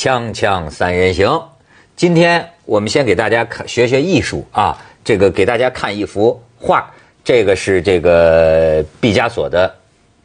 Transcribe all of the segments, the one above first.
锵锵三人行，今天我们先给大家看学学艺术啊，这个给大家看一幅画，这个是这个毕加索的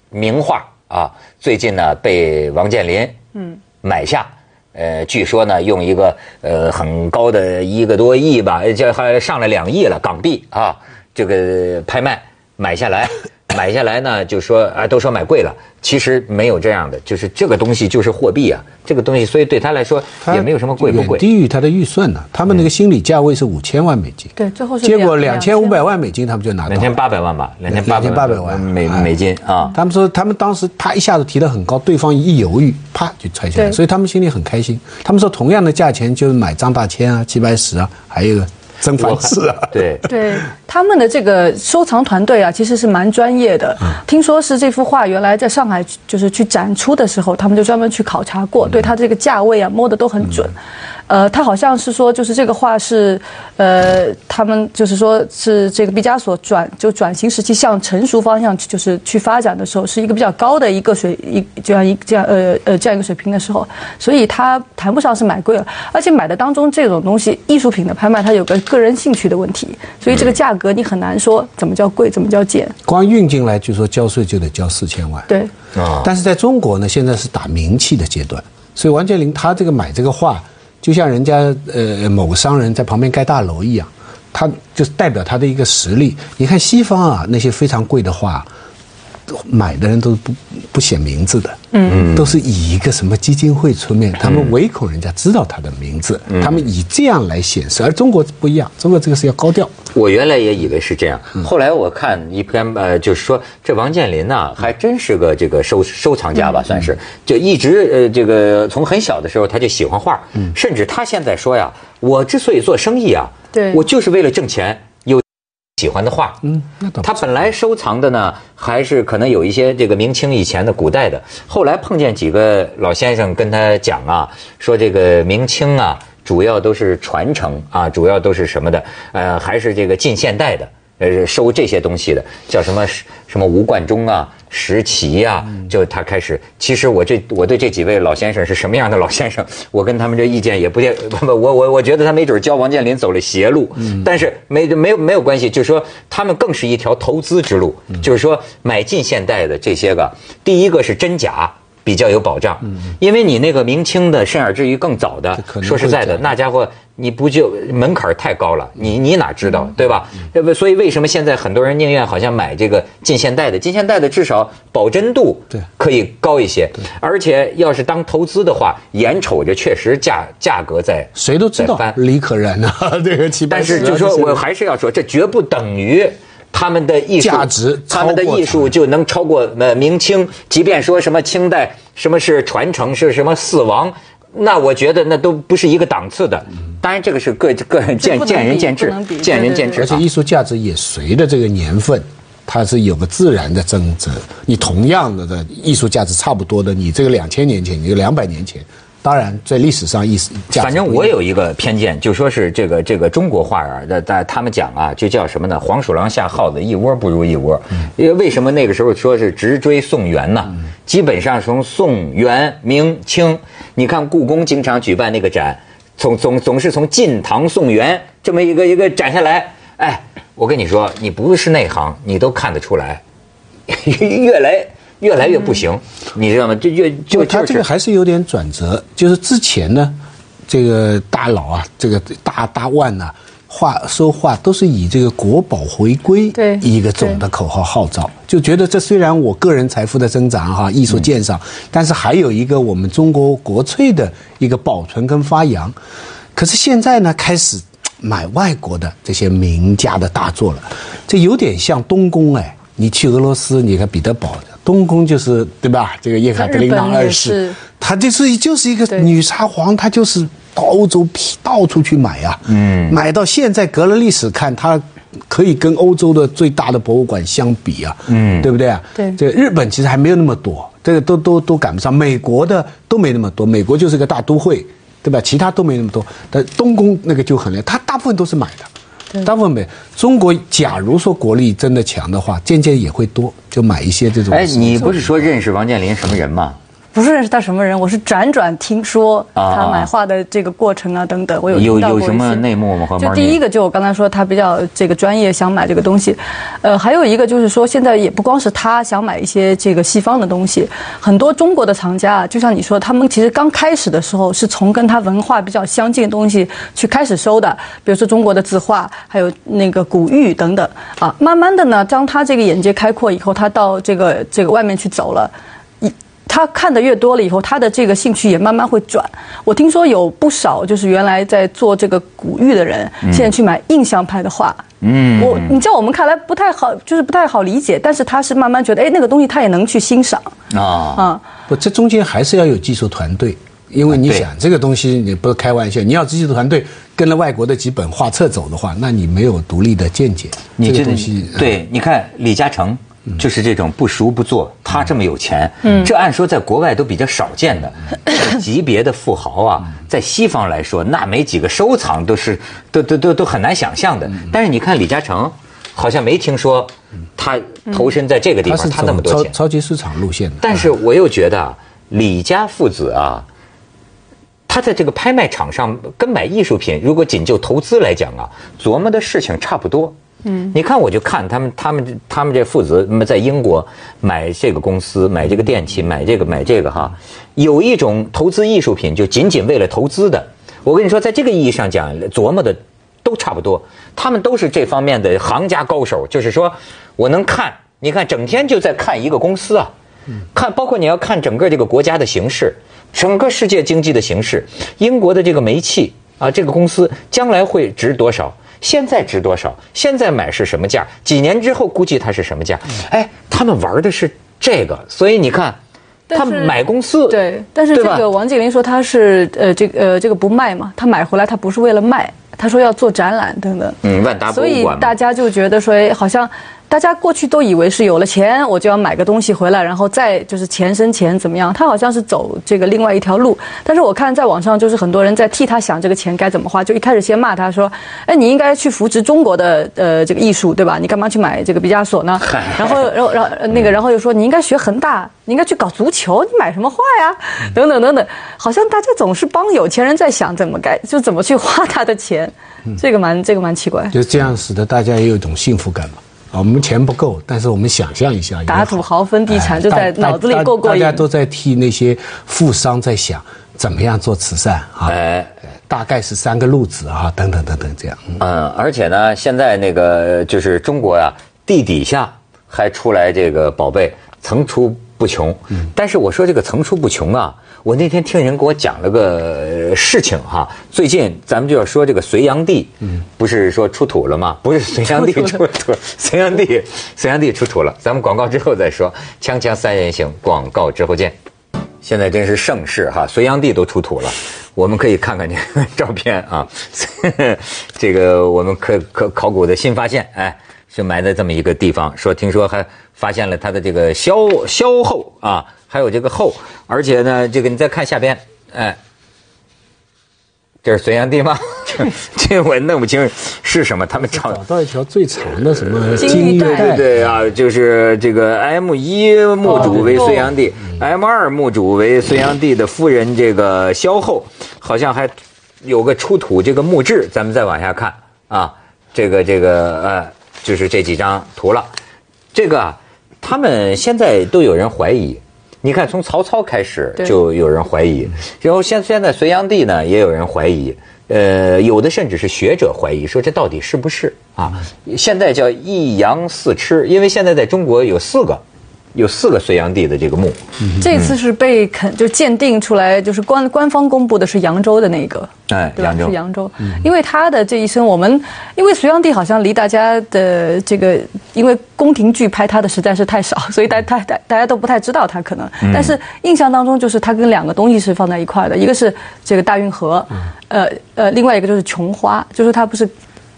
名画啊，最近呢被王健林嗯。买下，呃，据说呢用一个呃很高的一个多亿吧，这还上了两亿了港币啊，这个拍卖买下来。买下来呢，就说啊，都说买贵了，其实没有这样的，就是这个东西就是货币啊，这个东西，所以对他来说也没有什么贵不贵，低于他的预算呢。他们那个心理价位是五千万美金，对，最后是结果两千五百万美金，他们就拿到两千八百万吧，两千八百万美美金啊。他们说他们当时啪一下子提得很高，对方一犹豫，啪就拆下来，所以他们心里很开心。他们说同样的价钱就是买张大千啊、齐白石啊，还有一个。曾凡志啊，对对，他们的这个收藏团队啊，其实是蛮专业的。听说是这幅画原来在上海就是去展出的时候，他们就专门去考察过，对它这个价位啊摸的都很准。呃，他好像是说，就是这个画是，呃，他们就是说是这个毕加索转就转型时期向成熟方向就是去发展的时候，是一个比较高的一个水一这样一这样呃呃这样一个水平的时候，所以他谈不上是买贵了，而且买的当中这种东西艺术品的拍卖，它有个个人兴趣的问题，所以这个价格你很难说怎么叫贵，怎么叫贱。光运进来，就说交税就得交四千万。对啊，但是在中国呢，现在是打名气的阶段，所以王健林他这个买这个画。就像人家呃某个商人在旁边盖大楼一样，他就是代表他的一个实力。你看西方啊，那些非常贵的画。买的人都不不写名字的，嗯，都是以一个什么基金会出面，他们唯恐人家知道他的名字，他们以这样来显示。而中国不一样，中国这个是要高调。我原来也以为是这样，后来我看一篇呃，就是说这王健林呐，还真是个这个收收藏家吧，算是，就一直呃这个从很小的时候他就喜欢画，甚至他现在说呀，我之所以做生意啊，对。我就是为了挣钱。喜欢的画，嗯，他本来收藏的呢，还是可能有一些这个明清以前的古代的。后来碰见几个老先生跟他讲啊，说这个明清啊，主要都是传承啊，主要都是什么的，呃，还是这个近现代的。呃，收这些东西的叫什么什么吴冠中啊、石岐呀，就他开始。其实我这我对这几位老先生是什么样的老先生，我跟他们这意见也不 不不，我我我觉得他没准教王健林走了邪路，但是没没有没有关系，就是说他们更是一条投资之路，就是说买近现代的这些个，第一个是真假。比较有保障，嗯因为你那个明清的，甚至于更早的，说实在的，那家伙你不就门槛太高了？你你哪知道，对吧？所以为什么现在很多人宁愿好像买这个近现代的？近现代的至少保真度可以高一些，而且要是当投资的话，眼瞅着确实价价格在谁都知道李可然啊，这个但是就说我还是要说，这绝不等于。他们的艺术价值，他们的艺术就能超过呃明清。即便说什么清代，什么是传承，是什么死亡，那我觉得那都不是一个档次的。当然，这个是个个人见见仁见智，见仁见智。而且艺术价值也随着这个年份，它是有个自然的增值。你同样的的艺术价值差不多的，你这个两千年前，你两百年前。当然，在历史上意思，反正我有一个偏见，就说是这个这个中国画啊，在在他们讲啊，就叫什么呢？黄鼠狼下耗子，一窝不如一窝。因为为什么那个时候说是直追宋元呢？基本上从宋元明清，你看故宫经常举办那个展，从总总是从晋唐宋元这么一个一个展下来。哎，我跟你说，你不是内行，你都看得出来，越来。越来越不行，你知道吗？就越就他这个还是有点转折。就是之前呢，这个大佬啊，这个大大腕呐，话说话都是以这个国宝回归一个总的口号号召，就觉得这虽然我个人财富的增长哈，艺术鉴赏，但是还有一个我们中国国粹的一个保存跟发扬。可是现在呢，开始买外国的这些名家的大作了，这有点像东宫哎，你去俄罗斯，你看彼得堡。东宫就是对吧？这个叶卡捷琳娜二世，她就是就是一个女沙皇，她就是到欧洲到处去买啊，嗯，买到现在隔了历史看，她可以跟欧洲的最大的博物馆相比啊，嗯，对不对啊？对，这日本其实还没有那么多，这个都都都赶不上，美国的都没那么多，美国就是个大都会，对吧？其他都没那么多，但东宫那个就很厉害，它大部分都是买的。大部分没。中国假如说国力真的强的话，渐渐也会多，就买一些这种。哎，你不是说认识王健林什么人吗？不是认识他什么人，我是辗转听说他买画的这个过程啊等等，我有有有什么内幕吗？就第一个，就我刚才说他比较这个专业，想买这个东西，呃，还有一个就是说，现在也不光是他想买一些这个西方的东西，很多中国的藏家，就像你说，他们其实刚开始的时候是从跟他文化比较相近的东西去开始收的，比如说中国的字画，还有那个古玉等等啊，慢慢的呢，当他这个眼界开阔以后，他到这个这个外面去走了。他看的越多了以后，他的这个兴趣也慢慢会转。我听说有不少就是原来在做这个古玉的人，现在去买印象派的画。嗯，我你在我们看来不太好，就是不太好理解。但是他是慢慢觉得，哎，那个东西他也能去欣赏啊啊！不，这中间还是要有技术团队，因为你想这个东西你不是开玩笑，你要技术团队跟了外国的几本画册走的话，那你没有独立的见解。你这东西，对，你看李嘉诚。就是这种不熟不做，他这么有钱，这按说在国外都比较少见的级别的富豪啊，在西方来说，那没几个收藏都是都都都都很难想象的。但是你看李嘉诚，好像没听说他投身在这个地方，他那么多钱，超级市场路线的。但是我又觉得李家父子啊，他在这个拍卖场上跟买艺术品，如果仅就投资来讲啊，琢磨的事情差不多。嗯，你看，我就看他们，他们，他们这父子在英国买这个公司，买这个电器，买这个，买这个哈，有一种投资艺术品，就仅仅为了投资的。我跟你说，在这个意义上讲，琢磨的都差不多，他们都是这方面的行家高手。就是说，我能看，你看，整天就在看一个公司啊，看，包括你要看整个这个国家的形势，整个世界经济的形势，英国的这个煤气啊，这个公司将来会值多少？现在值多少？现在买是什么价？几年之后估计它是什么价？哎，他们玩的是这个，所以你看，他买公司对，但是这个王健林说他是呃这个呃这个不卖嘛，他买回来他不是为了卖，他说要做展览等等。嗯，万达所以大家就觉得说好像。大家过去都以为是有了钱我就要买个东西回来，然后再就是钱生钱怎么样？他好像是走这个另外一条路。但是我看在网上就是很多人在替他想这个钱该怎么花，就一开始先骂他说：“哎，你应该去扶植中国的呃这个艺术，对吧？你干嘛去买这个毕加索呢？” 然后然后然后那个然后又说：“你应该学恒大，你应该去搞足球，你买什么画呀？”等等等等，好像大家总是帮有钱人在想怎么该就怎么去花他的钱，这个蛮这个蛮奇怪。就这样使得大家也有一种幸福感嘛。我们钱不够，但是我们想象一下，打土豪分地产就在脑子里过过瘾。大家都在替那些富商在想怎么样做慈善啊，哎，大概是三个路子啊，等等等等这样。嗯，而且呢，现在那个就是中国呀，地底下还出来这个宝贝层出不穷。嗯，但是我说这个层出不穷啊。我那天听人给我讲了个事情哈，最近咱们就要说这个隋炀帝，嗯，不是说出土了吗？不是隋炀帝出土，隋炀帝，隋炀帝出土了。咱们广告之后再说，锵锵三人行，广告之后见。现在真是盛世哈，隋炀帝都出土了，我们可以看看这个照片啊。这个我们可可考古的新发现，哎，是埋在这么一个地方，说听说还发现了他的这个萧萧后啊。还有这个后，而且呢，这个你再看下边，哎，这是隋炀帝吗？这我弄不清是什么。他们找到一条最长的什么金玉带？对对啊，就是这个 M 一墓主为隋炀帝，M 二墓主为隋炀帝的夫人这个萧后，好像还有个出土这个墓志。咱们再往下看啊，这个这个呃，就是这几张图了。这个他们现在都有人怀疑。你看，从曹操开始就有人怀疑，然后现现在隋炀帝呢，也有人怀疑，呃，有的甚至是学者怀疑，说这到底是不是啊？现在叫一阳四吃，因为现在在中国有四个。有四个隋炀帝的这个墓，这次是被肯就鉴定出来，就是官官方公布的是扬州的那个，哎，扬州。是扬州，因为他的这一生，我们因为隋炀帝好像离大家的这个，因为宫廷剧拍他的实在是太少，所以大大大大家都不太知道他可能，但是印象当中就是他跟两个东西是放在一块的，一个是这个大运河，呃呃，另外一个就是琼花，就是他不是，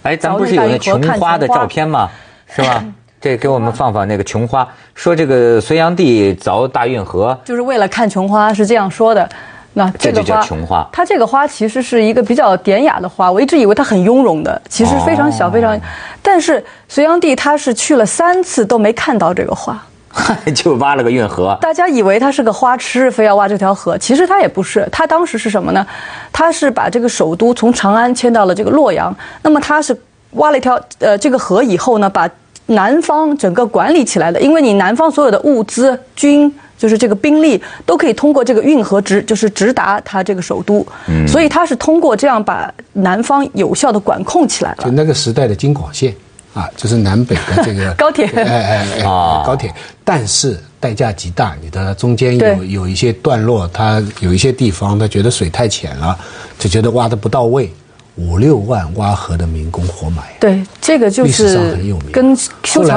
哎，咱不是有那琼花的照片吗？是吧？这给我们放放那个琼花，说这个隋炀帝凿大运河，就是为了看琼花，是这样说的。那这就叫琼花。它这个花其实是一个比较典雅的花，我一直以为它很雍容的，其实非常小，非常。但是隋炀帝他是去了三次都没看到这个花。就挖了个运河。大家以为他是个花痴，非要挖这条河，其实他也不是。他当时是什么呢？他是把这个首都从长安迁到了这个洛阳。那么他是挖了一条呃这个河以后呢，把南方整个管理起来的。因为你南方所有的物资、军。就是这个兵力都可以通过这个运河直，就是直达它这个首都，所以它是通过这样把南方有效的管控起来了。就那个时代的京广线啊，就是南北的这个 高铁，哎哎哎，高铁，但是代价极大。你的中间有有一些段落，它有一些地方，它觉得水太浅了，就觉得挖的不到位，五六万挖河的民工活埋。对，这个就是历史上很有名。跟。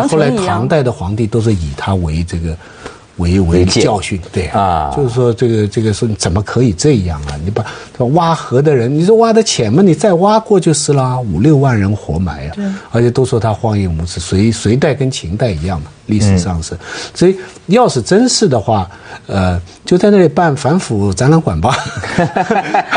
后来唐代的皇帝都是以他为这个。为为教训，对啊，就是说这个这个说你怎么可以这样啊？你把挖河的人，你说挖的浅嘛，你再挖过就是啦，五六万人活埋啊，而且都说他荒淫无耻，隋隋代跟秦代一样嘛，历史上是，所以要是真是的话，呃，就在那里办反腐展览馆吧。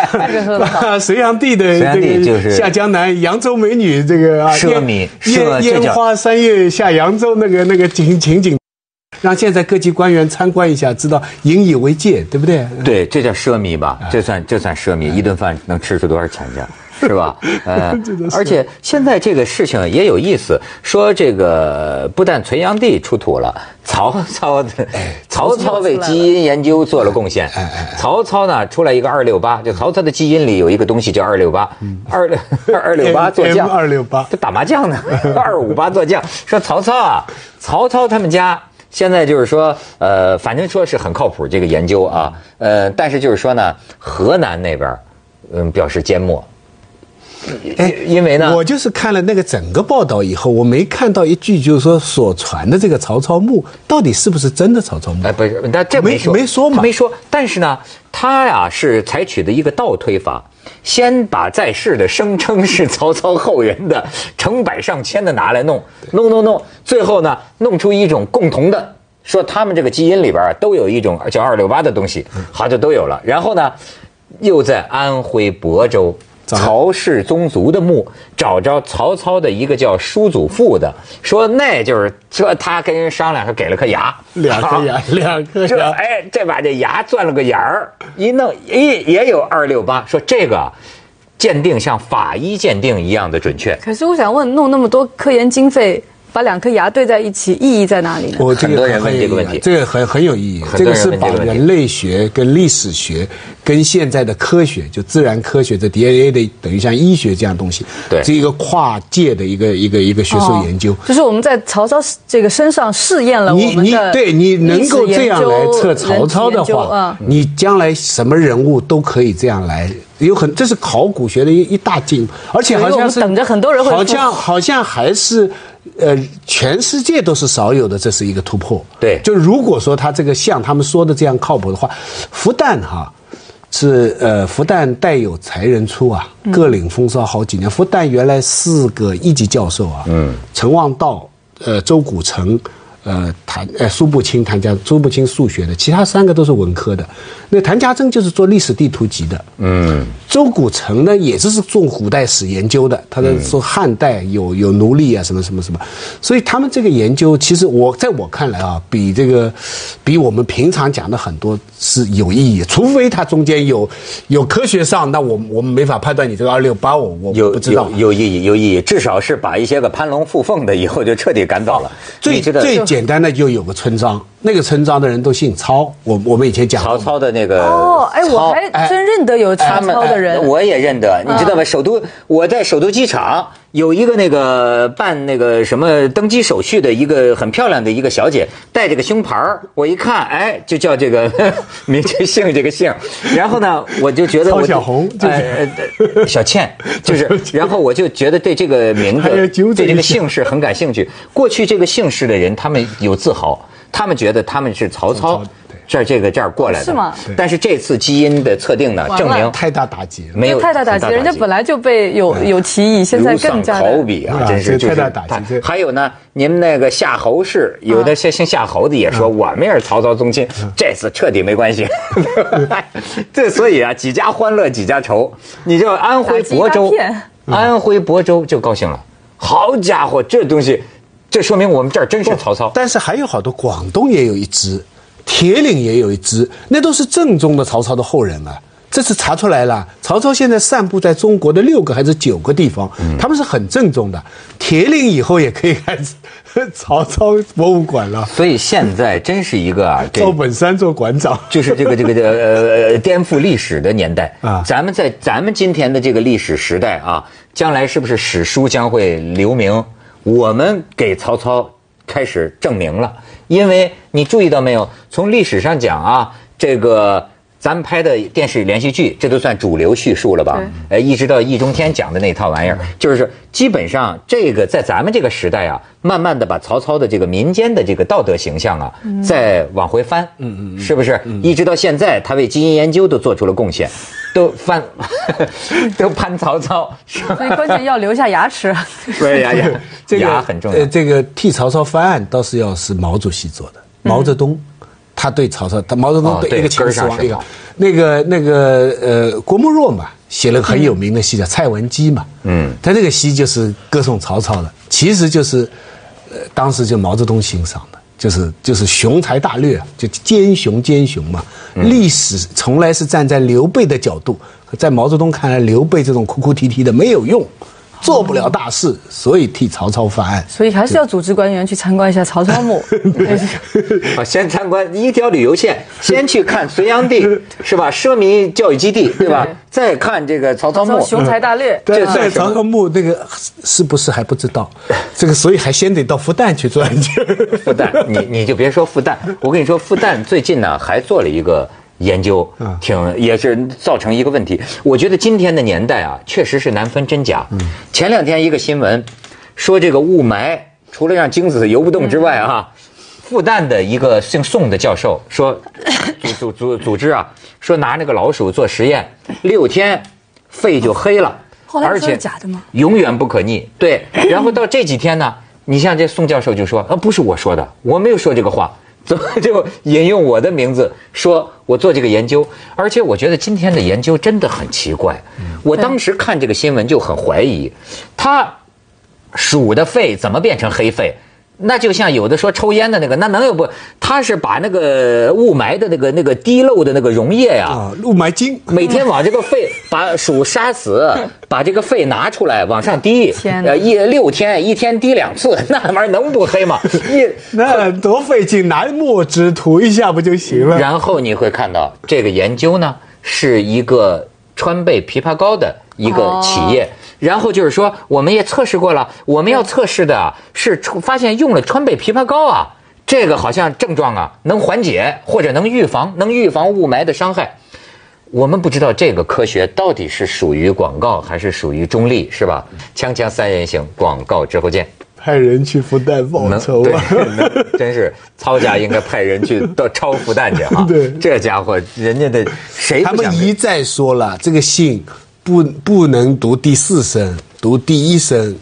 隋炀帝的这个下江南扬州美女这个啊，烟烟烟花三月下扬州那个那个情情景。让现在各级官员参观一下，知道引以为戒，对不对？对，这叫奢靡吧？这算这算奢靡，一顿饭能吃出多少钱去，是吧？呃，而且现在这个事情也有意思，说这个不但隋炀帝出土了，曹操的曹操为基因研究做了贡献。曹操呢出来一个二六八，就曹操的基因里有一个东西叫二六八，二六 二六八做将，二六八，这打麻将呢，二五八做将。说曹操啊，曹操他们家。现在就是说，呃，反正说是很靠谱这个研究啊，呃，但是就是说呢，河南那边，嗯，表示缄默。哎，因为呢，我就是看了那个整个报道以后，我没看到一句就是说所传的这个曹操墓到底是不是真的曹操墓？哎，不是，那这没没说嘛，没说。但是呢，他呀是采取的一个倒推法。先把在世的声称是曹操后人的成百上千的拿来弄弄弄弄，最后呢弄出一种共同的，说他们这个基因里边都有一种叫二六八的东西，好就都有了。然后呢，又在安徽亳州。曹氏宗族的墓，找着曹操的一个叫叔祖父的，说那就是说他跟人商量，说给了颗牙，两颗牙，两颗牙，哎，这把这牙钻了个眼儿，一弄，咦，也有二六八，说这个鉴定像法医鉴定一样的准确。可是我想问，弄那么多科研经费。把两颗牙对在一起，意义在哪里呢？我很多人问这个问题，这个很很有意义。这个是把人类学跟历史学跟现在的科学，就自然科学的 DNA 的，等于像医学这样东西，对，是一个跨界的一个一个一个学术研究。就是我们在曹操这个身上试验了我们的对你能够这样来测曹操的话，你将来什么人物都可以这样来。有很，这是考古学的一一大进步，而且好像是等着很多人会好像好像还是，呃，全世界都是少有的，这是一个突破。对，就如果说他这个像他们说的这样靠谱的话，复旦哈是呃复旦带有才人出啊，各领风骚好几年。复旦原来四个一级教授啊，嗯，陈望道，呃，周古城。呃，谭呃苏步青、谭家苏步青数学的，其他三个都是文科的。那谭家珍就是做历史地图集的。嗯，周古城呢也是是做古代史研究的，他在说汉代有有奴隶啊什么什么什么。所以他们这个研究，其实我在我看来啊，比这个比我们平常讲的很多是有意义。除非他中间有有科学上，那我我们没法判断你这个二六八，我我不知道有意义有意义，至少是把一些个攀龙附凤的以后就彻底赶走了。最最。简单的就有个村庄，那个村庄的人都姓曹。我我们以前讲曹操的那个哦，哎，我还真认得有曹操的人，我也认得，你知道吧？首都我在首都机场有一个那个办那个什么登机手续的一个很漂亮的一个小姐，带着个胸牌我一看，哎，就叫这个 名姓这个姓。然后呢，我就觉得曹小红，就是、哎，小倩，就是，然后我就觉得对这个名字对这个姓氏很感兴趣。过去这个姓氏的人，他们。有自豪，他们觉得他们是曹操这儿这个这儿过来的，是吗？但是这次基因的测定呢，证明太大打击，没有太大打击，人家本来就被有有歧义，现在更加好比啊，真是太大打击。还有呢，您那个夏侯氏，有的姓姓夏侯的也说我们也是曹操宗亲，这次彻底没关系。这所以啊，几家欢乐几家愁。你就安徽亳州，安徽亳州就高兴了，好家伙，这东西。这说明我们这儿真是曹操。但是还有好多，广东也有一支，铁岭也有一支，那都是正宗的曹操的后人啊。这次查出来了，曹操现在散布在中国的六个还是九个地方，他们是很正宗的。铁岭以后也可以开 曹操博物馆了。所以现在真是一个啊，赵本山做馆长，就是这个这个呃颠覆历史的年代啊。咱们在咱们今天的这个历史时代啊，将来是不是史书将会留名？我们给曹操开始证明了，因为你注意到没有？从历史上讲啊，这个。咱们拍的电视连续剧，这都算主流叙述了吧？呃，一直到易中天讲的那套玩意儿，就是基本上这个在咱们这个时代啊，慢慢的把曹操的这个民间的这个道德形象啊，再往回翻，嗯嗯，是不是？一直到现在，他为基因研究都做出了贡献，都翻，都攀曹操，所以关键要留下牙齿。对牙牙，牙很重要。这个替曹操翻案，倒是要是毛主席做的，毛泽东。他对曹操，他毛泽东对一个秦始皇，一个那个那个呃，郭沫若嘛，写了个很有名的戏叫《蔡文姬》嘛，嗯，他那个戏就是歌颂曹操的，其实就是，呃，当时就毛泽东欣赏的，就是就是雄才大略，就奸雄奸雄嘛。历史从来是站在刘备的角度，在毛泽东看来，刘备这种哭哭啼啼的没有用。做不了大事，所以替曹操翻案。所以还是要组织官员去参观一下曹操墓。啊，先参观一条旅游线，先去看隋炀帝，是吧？奢靡教育基地，对吧？再看这个曹操墓，雄才大略。这在曹操墓那个是不是还不知道？这个所以还先得到复旦去转去。复旦，你你就别说复旦，我跟你说，复旦最近呢还做了一个。研究挺也是造成一个问题，我觉得今天的年代啊，确实是难分真假。前两天一个新闻说，这个雾霾除了让精子游不动之外啊，复旦的一个姓宋的教授说，组组组组织啊，说拿那个老鼠做实验，六天肺就黑了，而且假的吗？永远不可逆。对，然后到这几天呢，你像这宋教授就说，啊，不是我说的，我没有说这个话。怎 么就引用我的名字说我做这个研究？而且我觉得今天的研究真的很奇怪。我当时看这个新闻就很怀疑，他鼠的肺怎么变成黑肺？那就像有的说抽烟的那个，那能有不？他是把那个雾霾的那个那个滴漏的那个溶液呀，雾霾精，每天往这个肺把鼠杀死，把这个肺拿出来往上滴，呃，一六天一天滴两次，那玩意儿能不黑吗？一 那多费劲，拿墨汁涂一下不就行了？然后你会看到这个研究呢，是一个川贝枇杷膏的一个企业。然后就是说，我们也测试过了，我们要测试的是发现用了川贝枇杷膏啊，这个好像症状啊能缓解或者能预防，能预防雾霾的伤害。我们不知道这个科学到底是属于广告还是属于中立，是吧？锵锵三人行，广告之后见。派人去复旦报仇啊！真是曹家应该派人去到抄复旦去啊！对，这家伙人家的谁？他们一再说了这个信。不，不能读第四声，读第一声。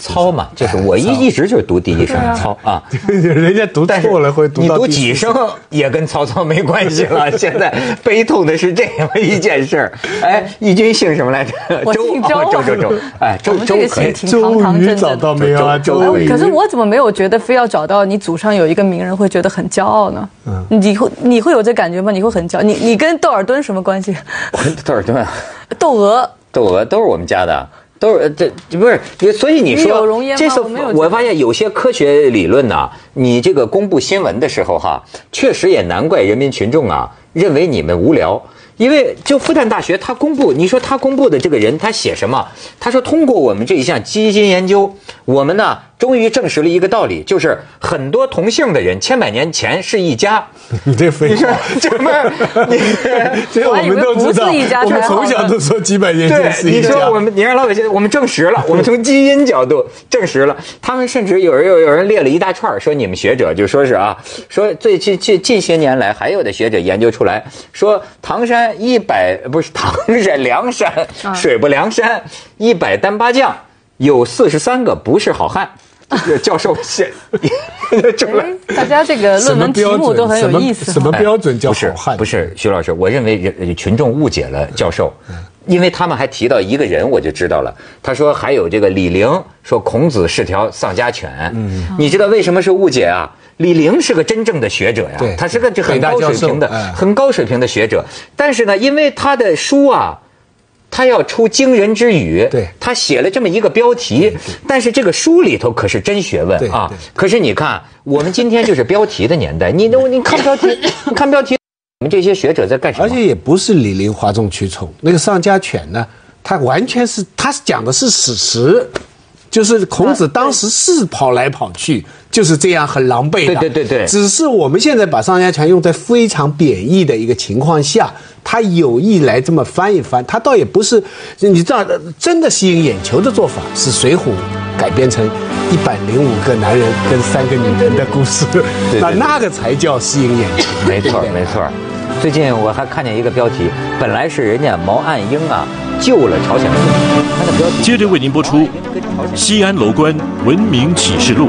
操嘛，就是我一一直就是读第一声操啊，人家读错了会读你读几声也跟曹操没关系了。现在悲痛的是这么一件事儿。哎，义军姓什么来着？周周周周。哎，周周可周瑜找到没有啊？周瑜。可是我怎么没有觉得非要找到你祖上有一个名人会觉得很骄傲呢？嗯，你会你会有这感觉吗？你会很骄？你你跟窦尔敦什么关系？我跟窦尔敦，窦娥，窦娥都是我们家的。都是这不是，所以你说这次我发现有些科学理论呢，你这个公布新闻的时候哈，确实也难怪人民群众啊认为你们无聊。因为就复旦大学，他公布，你说他公布的这个人，他写什么？他说通过我们这一项基因研究，我们呢终于证实了一个道理，就是很多同姓的人千百年前是一家。你 这废话，这么你这我们 都知道，我们从小都说几百年前是一家。你说我们，你让老百姓，我们证实了，我们从基因角度证实了。他们甚至有人有有人列了一大串，说你们学者就说是啊，说最近近近些年来还有的学者研究出来，说唐山。一百不是唐山梁山水泊梁山一百单八将有四十三个不是好汉，教授写出来。大家这个论文题目都很有意思。什么标准叫好汉？不是徐老师，我认为人群众误解了教授。因为他们还提到一个人，我就知道了。他说还有这个李陵，说孔子是条丧家犬。嗯，你知道为什么是误解啊？李陵是个真正的学者呀，他是个很高水平的、很高水平的学者。但是呢，因为他的书啊，他要出惊人之语，对，他写了这么一个标题，但是这个书里头可是真学问啊。可是你看，我们今天就是标题的年代，你都你看标题，看标题。我们这些学者在干什么？而且也不是李陵哗众取宠，那个丧家犬呢？他完全是，他讲的是史实，就是孔子当时是跑来跑去，就是这样很狼狈的。对对对对。只是我们现在把丧家犬用在非常贬义的一个情况下，他有意来这么翻一翻，他倒也不是，你知道，真的吸引眼球的做法是《水浒》改编成一百零五个男人跟三个女人的故事，那那个才叫吸引眼球。没错，没错。最近我还看见一个标题，本来是人家毛岸英啊救了朝鲜人，接着为您播出《西安楼观文明启示录》。